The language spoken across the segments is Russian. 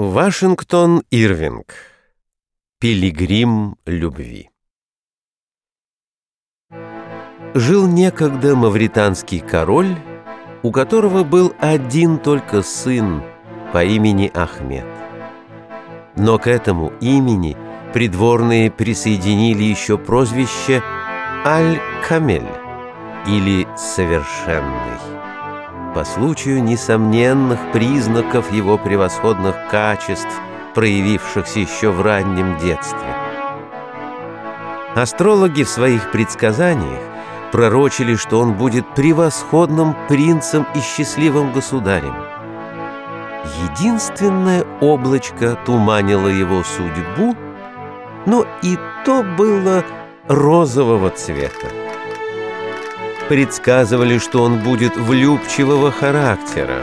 Вашингтон Ирвинг. Пилигрим любви. Жил некогда мавританский король, у которого был один только сын по имени Ахмед. Но к этому имени придворные присоединили еще прозвище Аль-Камель или «Совершенный» по случаю несомненных признаков его превосходных качеств, проявившихся еще в раннем детстве. Астрологи в своих предсказаниях пророчили, что он будет превосходным принцем и счастливым государем. Единственное облачко туманило его судьбу, но и то было розового цвета предсказывали, что он будет влюбчивого характера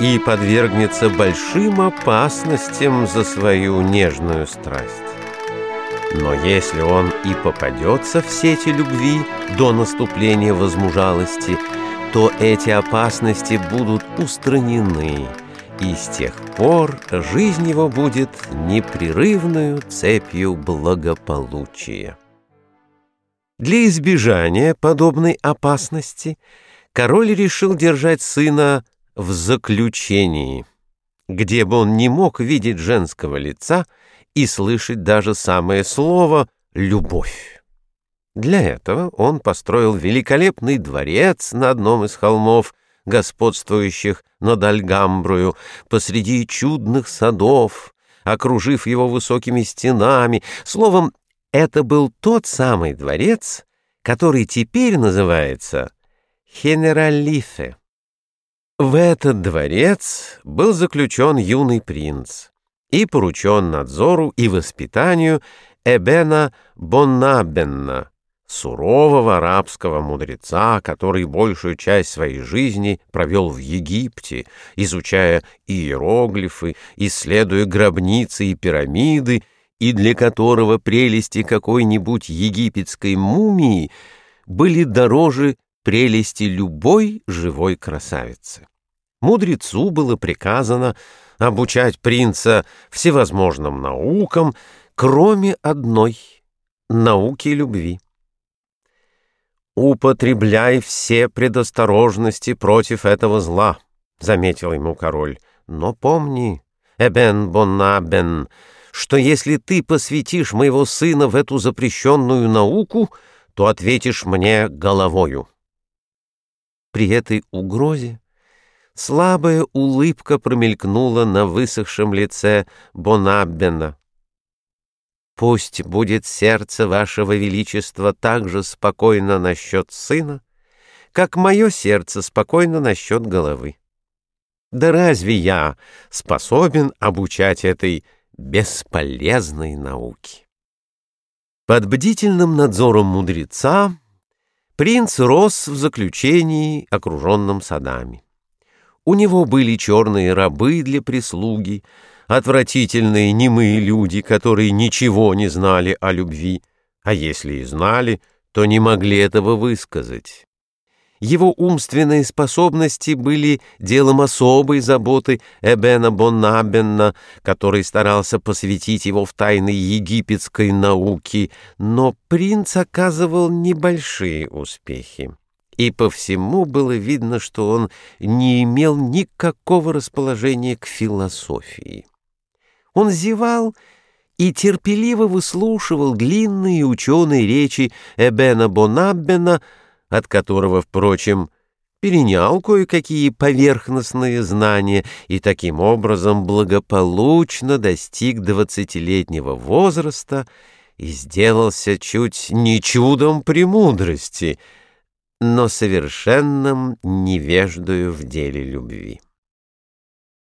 и подвергнется большим опасностям за свою нежную страсть. Но если он и попадется в сети любви до наступления возмужалости, то эти опасности будут устранены, и с тех пор жизнь его будет непрерывную цепью благополучия. Для избежания подобной опасности король решил держать сына в заключении, где бы он не мог видеть женского лица и слышать даже самое слово «любовь». Для этого он построил великолепный дворец на одном из холмов, господствующих над Альгамброю, посреди чудных садов, окружив его высокими стенами, словом, это был тот самый дворец, который теперь называется Хенералифе. В этот дворец был заключен юный принц и поручен надзору и воспитанию Эбена Боннабенна, сурового арабского мудреца, который большую часть своей жизни провел в Египте, изучая иероглифы, исследуя гробницы и пирамиды, и для которого прелести какой-нибудь египетской мумии были дороже прелести любой живой красавицы. Мудрецу было приказано обучать принца всевозможным наукам, кроме одной — науки любви. «Употребляй все предосторожности против этого зла», — заметил ему король. «Но помни, Эбен Боннабен, — что если ты посвятишь моего сына в эту запрещенную науку, то ответишь мне головою. При этой угрозе слабая улыбка промелькнула на высохшем лице Бонаббена. «Пусть будет сердце вашего величества так же спокойно насчет сына, как мое сердце спокойно насчет головы. Да разве я способен обучать этой бесполезной науки. Под бдительным надзором мудреца принц рос в заключении, окруженном садами. У него были черные рабы для прислуги, отвратительные немые люди, которые ничего не знали о любви, а если и знали, то не могли этого высказать. Его умственные способности были делом особой заботы Эбена Боннабенна, который старался посвятить его в тайны египетской науки, но принц оказывал небольшие успехи. И по всему было видно, что он не имел никакого расположения к философии. Он зевал и терпеливо выслушивал длинные ученые речи Эбена Бонаббена, от которого, впрочем, перенял кое-какие поверхностные знания и таким образом благополучно достиг двадцатилетнего возраста и сделался чуть не чудом премудрости, но совершенным невеждою в деле любви.